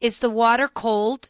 Is the water cold?